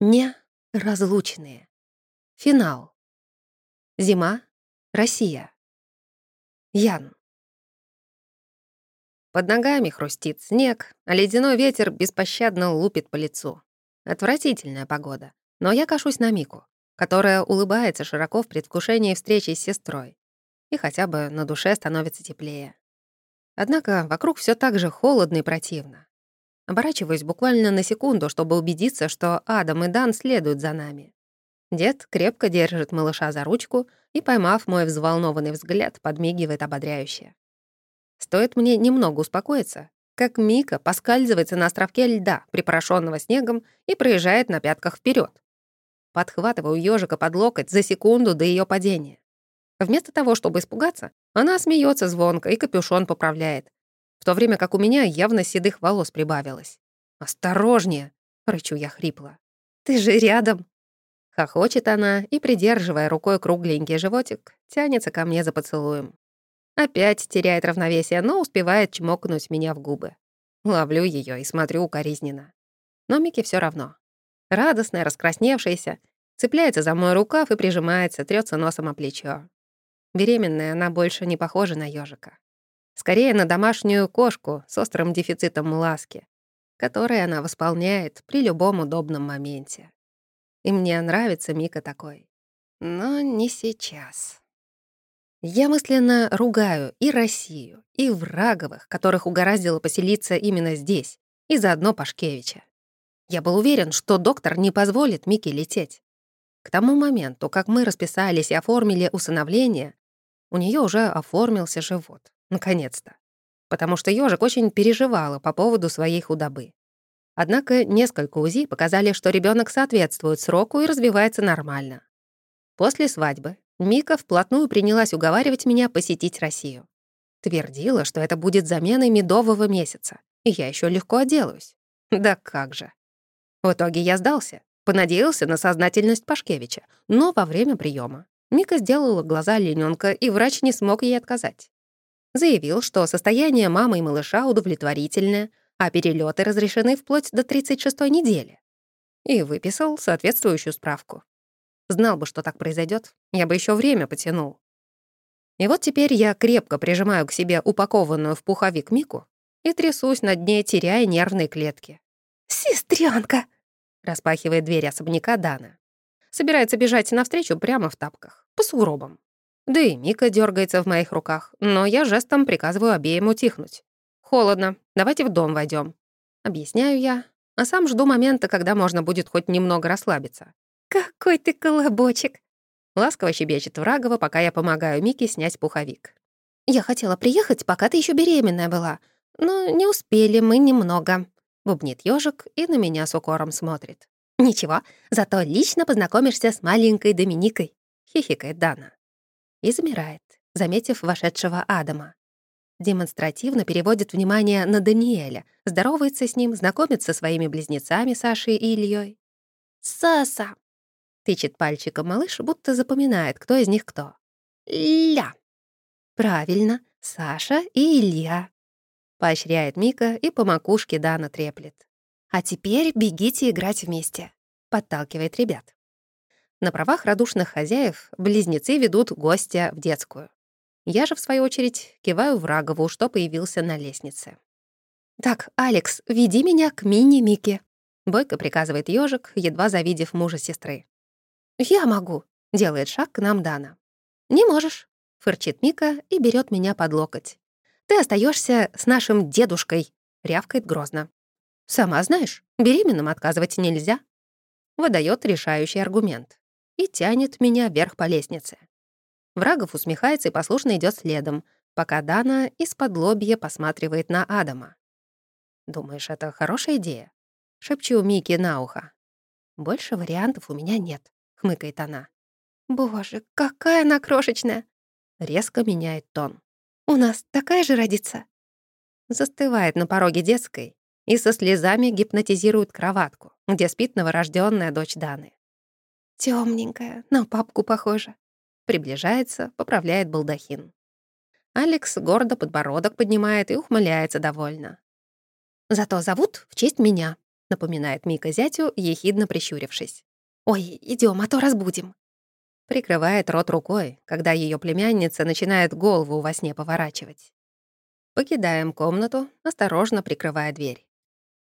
Неразлучные. Финал. Зима. Россия. Ян. Под ногами хрустит снег, а ледяной ветер беспощадно лупит по лицу. Отвратительная погода. Но я кашусь на Мику, которая улыбается широко в предвкушении встречи с сестрой. И хотя бы на душе становится теплее. Однако вокруг все так же холодно и противно. Оборачиваюсь буквально на секунду, чтобы убедиться, что Адам и Дан следуют за нами. Дед крепко держит малыша за ручку и, поймав мой взволнованный взгляд, подмигивает ободряюще. Стоит мне немного успокоиться, как Мика поскальзывается на островке льда, припорошенного снегом, и проезжает на пятках вперед. Подхватываю ежика под локоть за секунду до ее падения. Вместо того, чтобы испугаться, она смеется звонко и капюшон поправляет, то время как у меня явно седых волос прибавилось. «Осторожнее!» — рычу я хрипло. «Ты же рядом!» Хохочет она и, придерживая рукой кругленький животик, тянется ко мне за поцелуем. Опять теряет равновесие, но успевает чмокнуть меня в губы. Ловлю ее и смотрю укоризненно. Но Микки все равно. Радостная, раскрасневшаяся, цепляется за мой рукав и прижимается, трется носом о плечо. Беременная она больше не похожа на ежика. Скорее на домашнюю кошку с острым дефицитом ласки, который она восполняет при любом удобном моменте. И мне нравится Мика такой. Но не сейчас. Я мысленно ругаю и Россию, и Враговых, которых угораздило поселиться именно здесь, и заодно Пашкевича. Я был уверен, что доктор не позволит Мике лететь. К тому моменту, как мы расписались и оформили усыновление, у нее уже оформился живот. Наконец-то. Потому что ежик очень переживала по поводу своей худобы. Однако несколько УЗИ показали, что ребенок соответствует сроку и развивается нормально. После свадьбы Мика вплотную принялась уговаривать меня посетить Россию. Твердила, что это будет заменой медового месяца, и я еще легко отделаюсь. Да как же. В итоге я сдался, понадеялся на сознательность Пашкевича, но во время приема Мика сделала глаза оленёнка, и врач не смог ей отказать. Заявил, что состояние мамы и малыша удовлетворительное, а перелеты разрешены вплоть до 36-й недели. И выписал соответствующую справку. Знал бы, что так произойдет, я бы еще время потянул. И вот теперь я крепко прижимаю к себе упакованную в пуховик Мику и трясусь над ней, теряя нервные клетки. «Сестрёнка!» — распахивает дверь особняка Дана. Собирается бежать навстречу прямо в тапках, по сугробам. Да и Мика дергается в моих руках, но я жестом приказываю обеим утихнуть. «Холодно, давайте в дом войдем. Объясняю я, а сам жду момента, когда можно будет хоть немного расслабиться. «Какой ты колобочек!» Ласково щебечет Врагова, пока я помогаю Мике снять пуховик. «Я хотела приехать, пока ты еще беременная была, но не успели мы немного», — бубнит ежик и на меня с укором смотрит. «Ничего, зато лично познакомишься с маленькой Доминикой», — хихикает Дана и замирает, заметив вошедшего Адама. Демонстративно переводит внимание на Даниэля, здоровается с ним, знакомится со своими близнецами Сашей и Ильей. «Саса!» — тычет пальчиком малыш, будто запоминает, кто из них кто. «Ля!» «Правильно, Саша и Илья!» — поощряет Мика и по макушке Дана треплет. «А теперь бегите играть вместе», — подталкивает ребят. На правах радушных хозяев близнецы ведут гостя в детскую. Я же, в свою очередь, киваю Врагову, что появился на лестнице. «Так, Алекс, веди меня к мини-Мике», — бойко приказывает ежик, едва завидев мужа сестры. «Я могу», — делает шаг к нам Дана. «Не можешь», — фырчит Мика и берет меня под локоть. «Ты остаешься с нашим дедушкой», — рявкает грозно. «Сама знаешь, беременным отказывать нельзя», — выдает решающий аргумент и тянет меня вверх по лестнице. Врагов усмехается и послушно идет следом, пока Дана из-под лобья посматривает на Адама. «Думаешь, это хорошая идея?» — шепчу Микки на ухо. «Больше вариантов у меня нет», — хмыкает она. «Боже, какая она крошечная!» Резко меняет тон. «У нас такая же родится?» Застывает на пороге детской и со слезами гипнотизирует кроватку, где спит новорожденная дочь Даны. Темненькая, на папку похожа. Приближается, поправляет балдахин. Алекс гордо подбородок поднимает и ухмыляется довольно. Зато зовут в честь меня. — напоминает Мика зятю, ехидно прищурившись. «Ой, идем, а то разбудим». Прикрывает рот рукой, когда ее племянница начинает голову во сне поворачивать. Покидаем комнату, осторожно прикрывая дверь.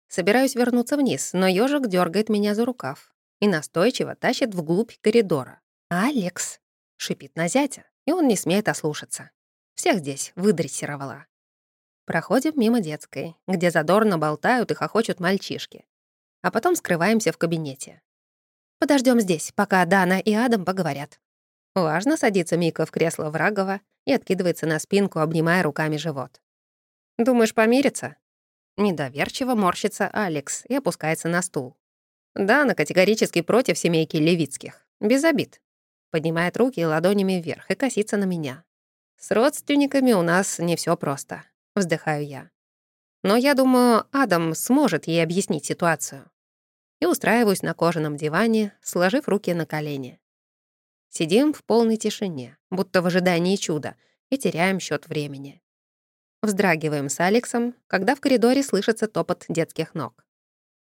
Собираюсь вернуться вниз, но ежик дергает меня за рукав и настойчиво тащит вглубь коридора. «Алекс!» — шипит на зятя, и он не смеет ослушаться. Всех здесь выдрессировала. Проходим мимо детской, где задорно болтают и хохочут мальчишки. А потом скрываемся в кабинете. Подождем здесь, пока Дана и Адам поговорят. Важно садится Мика в кресло Врагова и откидывается на спинку, обнимая руками живот. «Думаешь, помириться?» Недоверчиво морщится Алекс и опускается на стул. Дана категорически против семейки Левицких. Без обид. Поднимает руки ладонями вверх и косится на меня. С родственниками у нас не все просто. Вздыхаю я. Но я думаю, Адам сможет ей объяснить ситуацию. И устраиваюсь на кожаном диване, сложив руки на колени. Сидим в полной тишине, будто в ожидании чуда, и теряем счет времени. Вздрагиваем с Алексом, когда в коридоре слышится топот детских ног.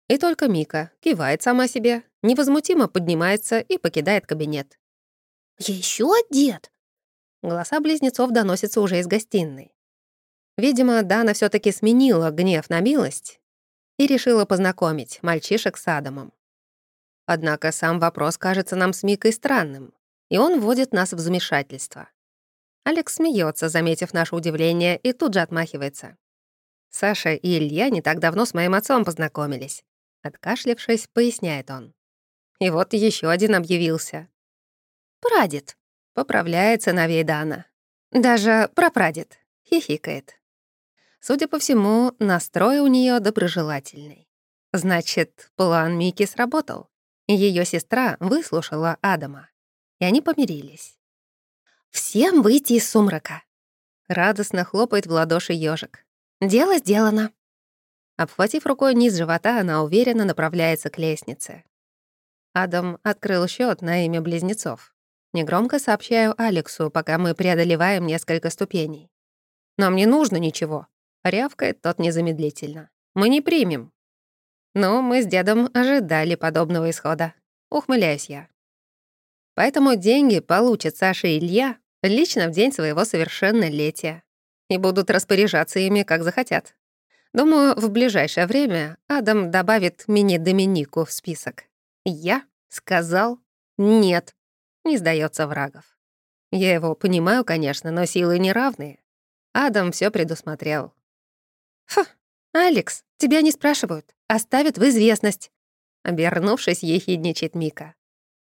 И только Мика кивает сама себе, невозмутимо поднимается и покидает кабинет. «Еще дед?» Голоса близнецов доносятся уже из гостиной. Видимо, Дана все таки сменила гнев на милость и решила познакомить мальчишек с Адамом. Однако сам вопрос кажется нам с Микой странным, и он вводит нас в замешательство. Алекс смеется, заметив наше удивление, и тут же отмахивается. Саша и Илья не так давно с моим отцом познакомились. Откашлившись, поясняет он. И вот еще один объявился. «Прадед», — поправляет сыновей Дана. «Даже прапрадед», — хихикает. Судя по всему, настрой у нее доброжелательный. Значит, план Мики сработал. Ее сестра выслушала Адама, и они помирились. «Всем выйти из сумрака!» Радостно хлопает в ладоши ежик. «Дело сделано!» Обхватив рукой низ живота, она уверенно направляется к лестнице. Адам открыл счет на имя близнецов. Негромко сообщаю Алексу, пока мы преодолеваем несколько ступеней. «Нам не нужно ничего. Рявкает тот незамедлительно. «Мы не примем». Но мы с дедом ожидали подобного исхода. Ухмыляюсь я. Поэтому деньги получат Саша и Илья лично в день своего совершеннолетия и будут распоряжаться ими, как захотят. Думаю, в ближайшее время Адам добавит мини-Доминику в список. Я сказал «нет», не сдается врагов. Я его понимаю, конечно, но силы неравные. Адам все предусмотрел. «Фу, Алекс, тебя не спрашивают, оставят в известность». Обернувшись, ехидничает Мика.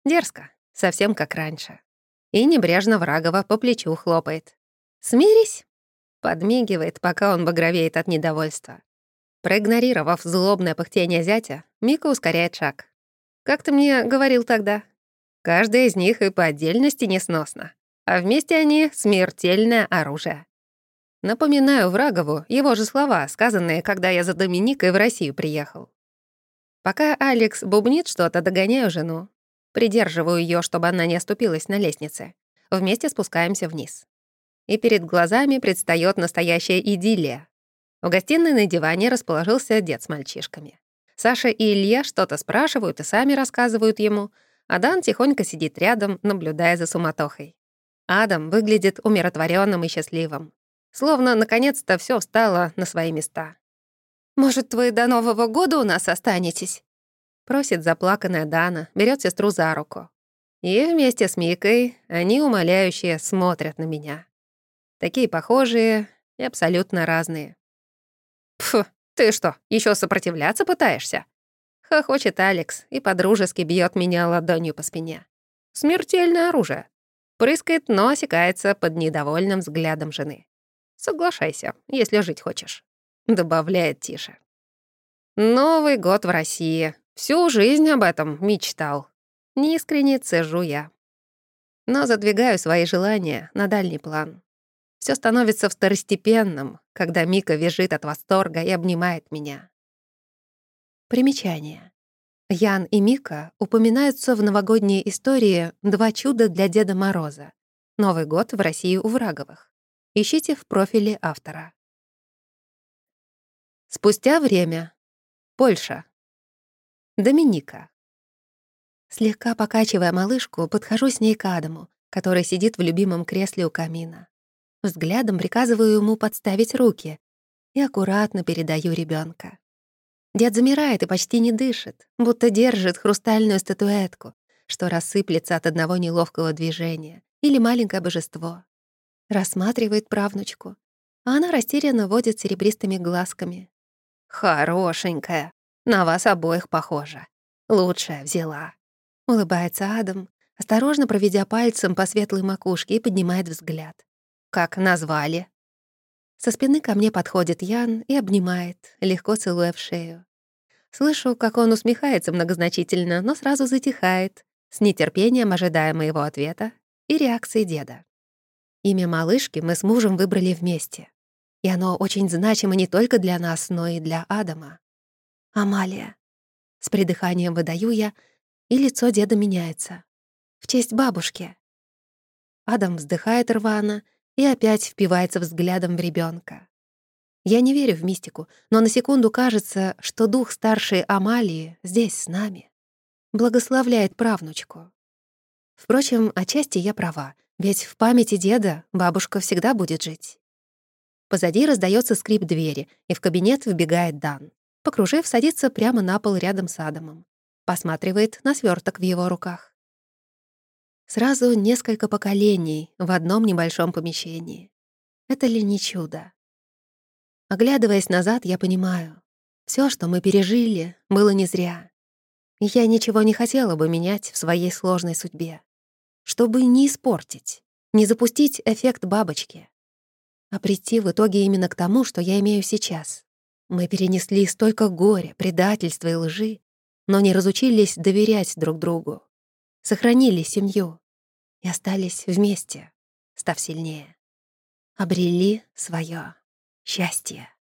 Дерзко, совсем как раньше. И небрежно Врагова по плечу хлопает. «Смирись!» Подмигивает, пока он багровеет от недовольства. Проигнорировав злобное пыхтение зятя, Мика ускоряет шаг. «Как ты мне говорил тогда? Каждая из них и по отдельности несносна, а вместе они — смертельное оружие. Напоминаю Врагову его же слова, сказанные, когда я за Доминикой в Россию приехал. Пока Алекс бубнит что-то, догоняю жену. Придерживаю ее, чтобы она не оступилась на лестнице. Вместе спускаемся вниз. И перед глазами предстает настоящая идиллия. В гостиной на диване расположился дед с мальчишками. Саша и Илья что-то спрашивают и сами рассказывают ему, а Дан тихонько сидит рядом, наблюдая за суматохой. Адам выглядит умиротворенным и счастливым. Словно, наконец-то, все встало на свои места. «Может, вы до Нового года у нас останетесь?» Просит заплаканная Дана, берет сестру за руку. И вместе с Микой они умоляющие смотрят на меня. Такие похожие и абсолютно разные. «Пф, ты что, еще сопротивляться пытаешься?» Хохочет Алекс и подружески бьет меня ладонью по спине. Смертельное оружие. Прыскает, но осекается под недовольным взглядом жены. Соглашайся, если жить хочешь», — добавляет тише. «Новый год в России. Всю жизнь об этом мечтал. Неискренне цежу я. Но задвигаю свои желания на дальний план. Все становится второстепенным, когда Мика визжит от восторга и обнимает меня. Примечание. Ян и Мика упоминаются в новогодней истории «Два чуда для Деда Мороза». Новый год в России у Враговых. Ищите в профиле автора. Спустя время. Польша. Доминика. Слегка покачивая малышку, подхожу с ней к Адаму, который сидит в любимом кресле у камина. Взглядом приказываю ему подставить руки и аккуратно передаю ребенка. Дед замирает и почти не дышит, будто держит хрустальную статуэтку, что рассыплется от одного неловкого движения, или маленькое божество. Рассматривает правнучку, а она растерянно водит серебристыми глазками. «Хорошенькая, на вас обоих похожа. Лучшая взяла», — улыбается Адам, осторожно проведя пальцем по светлой макушке и поднимает взгляд. «Как назвали?» Со спины ко мне подходит Ян и обнимает, легко целуя в шею. Слышу, как он усмехается многозначительно, но сразу затихает, с нетерпением ожидая моего ответа и реакции деда. Имя малышки мы с мужем выбрали вместе. И оно очень значимо не только для нас, но и для Адама. Амалия. С придыханием выдаю я, и лицо деда меняется. В честь бабушки. Адам вздыхает рвано и опять впивается взглядом в ребенка. Я не верю в мистику, но на секунду кажется, что дух старшей Амалии здесь с нами. Благословляет правнучку. Впрочем, отчасти я права, ведь в памяти деда бабушка всегда будет жить. Позади раздается скрип двери, и в кабинет вбегает Дан. Покружив, садится прямо на пол рядом с Адамом. Посматривает на сверток в его руках. Сразу несколько поколений в одном небольшом помещении. Это ли не чудо? Оглядываясь назад, я понимаю, все, что мы пережили, было не зря. Я ничего не хотела бы менять в своей сложной судьбе. Чтобы не испортить, не запустить эффект бабочки, а прийти в итоге именно к тому, что я имею сейчас. Мы перенесли столько горя, предательства и лжи, но не разучились доверять друг другу сохранили семью и остались вместе, став сильнее. Обрели свое счастье.